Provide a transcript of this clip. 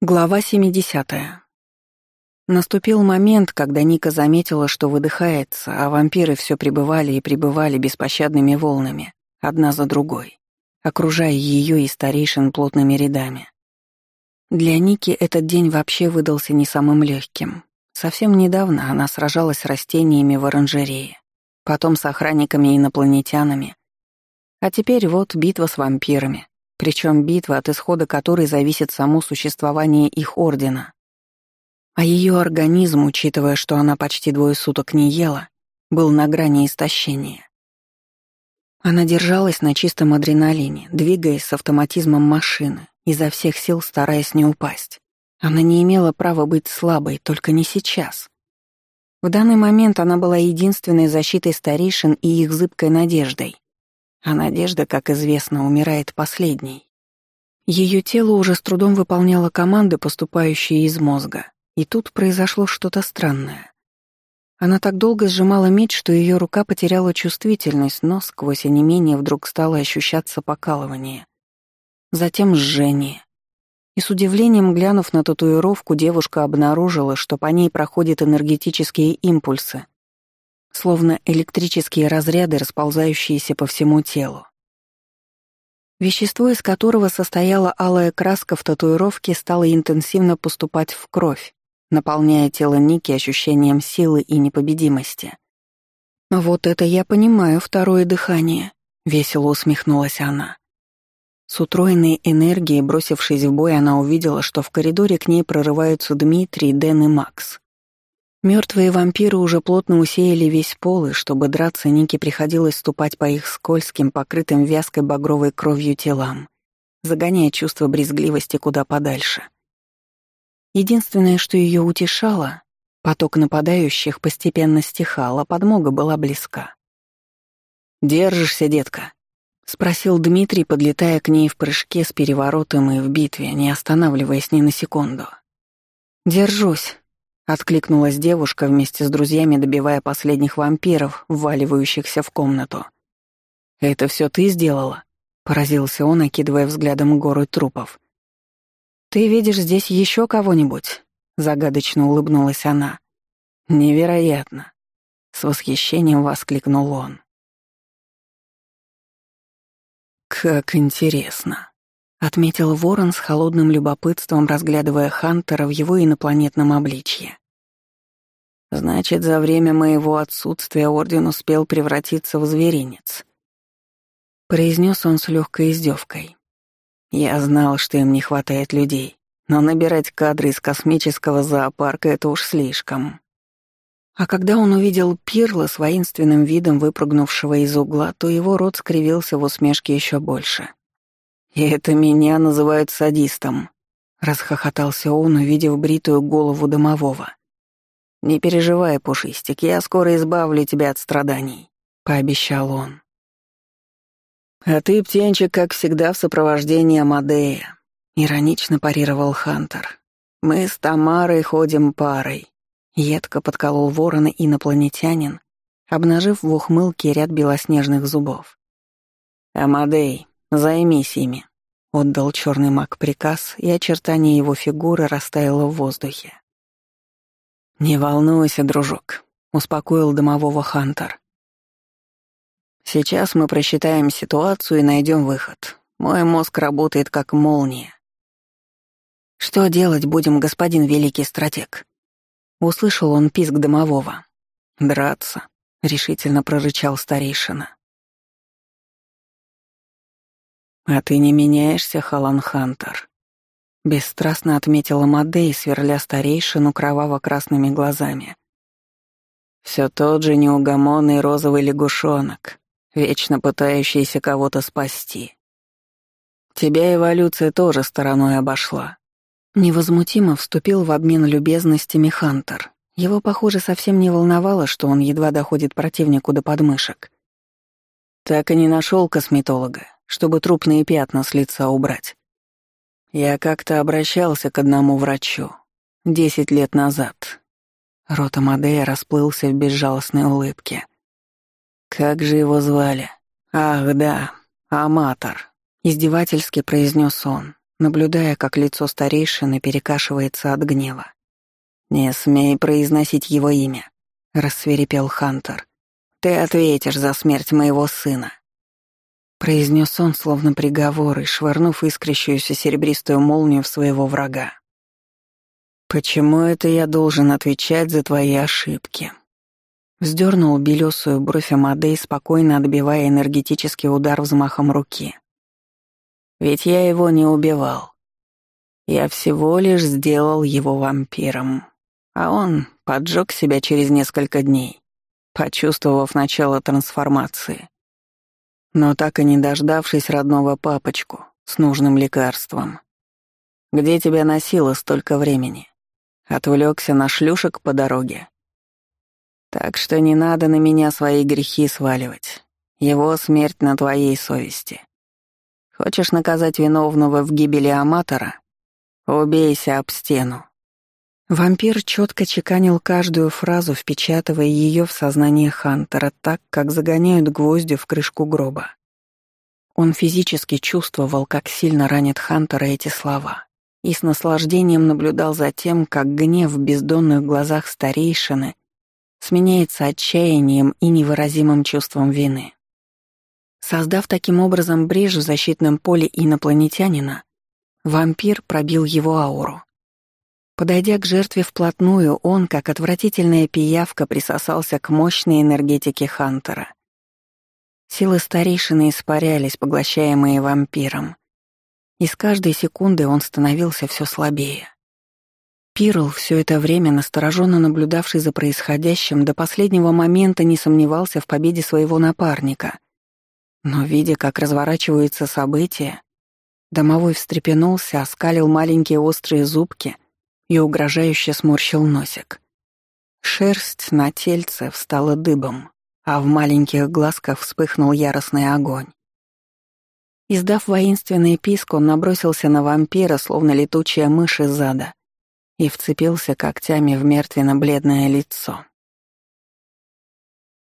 Глава 70. Наступил момент, когда Ника заметила, что выдыхается, а вампиры все пребывали и пребывали беспощадными волнами, одна за другой, окружая ее и старейшин плотными рядами. Для Ники этот день вообще выдался не самым легким. Совсем недавно она сражалась с растениями в оранжерее, потом с охранниками-инопланетянами, а теперь вот битва с вампирами, причем битва, от исхода которой зависит само существование их ордена. А ее организм, учитывая, что она почти двое суток не ела, был на грани истощения. Она держалась на чистом адреналине, двигаясь с автоматизмом машины, изо всех сил стараясь не упасть. Она не имела права быть слабой, только не сейчас. В данный момент она была единственной защитой старейшин и их зыбкой надеждой. А надежда, как известно, умирает последней. Ее тело уже с трудом выполняло команды, поступающие из мозга, и тут произошло что-то странное. Она так долго сжимала меч, что ее рука потеряла чувствительность, но сквозь онемение вдруг стало ощущаться покалывание. Затем жжение. И с удивлением глянув на татуировку, девушка обнаружила, что по ней проходят энергетические импульсы, словно электрические разряды, расползающиеся по всему телу. Вещество, из которого состояла алая краска в татуировке, стало интенсивно поступать в кровь, наполняя тело Ники ощущением силы и непобедимости. «Вот это я понимаю, второе дыхание», — весело усмехнулась она. С утроенной энергией, бросившись в бой, она увидела, что в коридоре к ней прорываются Дмитрий, Дэн и Макс. Мертвые вампиры уже плотно усеяли весь пол, и чтобы драться, Нике приходилось ступать по их скользким, покрытым вязкой багровой кровью телам, загоняя чувство брезгливости куда подальше. Единственное, что ее утешало, поток нападающих постепенно стихал, а подмога была близка. «Держишься, детка?» — спросил Дмитрий, подлетая к ней в прыжке с переворотом и в битве, не останавливаясь ни на секунду. «Держусь», Откликнулась девушка вместе с друзьями, добивая последних вампиров, вваливающихся в комнату. «Это все ты сделала?» — поразился он, окидывая взглядом гору трупов. «Ты видишь здесь еще кого-нибудь?» — загадочно улыбнулась она. «Невероятно!» — с восхищением воскликнул он. «Как интересно!» — отметил Ворон с холодным любопытством, разглядывая Хантера в его инопланетном обличье. «Значит, за время моего отсутствия Орден успел превратиться в зверинец», — произнес он с легкой издевкой. «Я знал, что им не хватает людей, но набирать кадры из космического зоопарка — это уж слишком». А когда он увидел Пирла с воинственным видом выпрыгнувшего из угла, то его рот скривился в усмешке еще больше — «И это меня называют садистом», — расхохотался он, увидев бритую голову домового. «Не переживай, Пушистик, я скоро избавлю тебя от страданий», — пообещал он. «А ты, птенчик, как всегда, в сопровождении Амадея», — иронично парировал Хантер. «Мы с Тамарой ходим парой», — едко подколол ворона инопланетянин, обнажив в ухмылке ряд белоснежных зубов. «Амадей, «Займись ими», — отдал черный маг приказ, и очертание его фигуры растаяло в воздухе. «Не волнуйся, дружок», — успокоил домового Хантер. «Сейчас мы просчитаем ситуацию и найдем выход. Мой мозг работает как молния». «Что делать будем, господин великий стратег?» Услышал он писк домового. «Драться», — решительно прорычал старейшина. «А ты не меняешься, Халан Хантер», — бесстрастно отметила Мадей, сверля старейшину кроваво-красными глазами. «Все тот же неугомонный розовый лягушонок, вечно пытающийся кого-то спасти. Тебя эволюция тоже стороной обошла». Невозмутимо вступил в обмен любезностями Хантер. Его, похоже, совсем не волновало, что он едва доходит противнику до подмышек. Так и не нашел косметолога, чтобы трупные пятна с лица убрать. Я как-то обращался к одному врачу. Десять лет назад. Рот Амадея расплылся в безжалостной улыбке. «Как же его звали? Ах, да, Аматор», — издевательски произнес он. наблюдая, как лицо старейшины перекашивается от гнева. «Не смей произносить его имя», — рассверепел Хантер. «Ты ответишь за смерть моего сына». Произнес он, словно приговор, и швырнув искрящуюся серебристую молнию в своего врага. «Почему это я должен отвечать за твои ошибки?» Вздернул белесую бровь Амадей, спокойно отбивая энергетический удар взмахом руки. «Ведь я его не убивал. Я всего лишь сделал его вампиром, а он поджег себя через несколько дней, почувствовав начало трансформации. Но так и не дождавшись родного папочку с нужным лекарством. Где тебя носило столько времени?» Отвлекся на шлюшек по дороге. Так что не надо на меня свои грехи сваливать. Его смерть на твоей совести. Хочешь наказать виновного в гибели аматора? Убейся об стену. Вампир четко чеканил каждую фразу, впечатывая ее в сознание Хантера так, как загоняют гвозди в крышку гроба. Он физически чувствовал, как сильно ранит Хантера эти слова и с наслаждением наблюдал за тем, как гнев в бездонных глазах старейшины сменяется отчаянием и невыразимым чувством вины. Создав таким образом брешь в защитном поле инопланетянина, вампир пробил его ауру. Подойдя к жертве вплотную, он, как отвратительная пиявка, присосался к мощной энергетике Хантера. Силы старейшины испарялись, поглощаемые вампиром, и с каждой секундой он становился все слабее. Пирл, все это время настороженно наблюдавший за происходящим, до последнего момента не сомневался в победе своего напарника. Но, видя, как разворачиваются события, домовой встрепенулся, оскалил маленькие острые зубки и угрожающе сморщил носик. Шерсть на тельце встала дыбом, а в маленьких глазках вспыхнул яростный огонь. Издав воинственный писк, он набросился на вампира, словно летучая мышь из зада, и вцепился когтями в мертвенно-бледное лицо.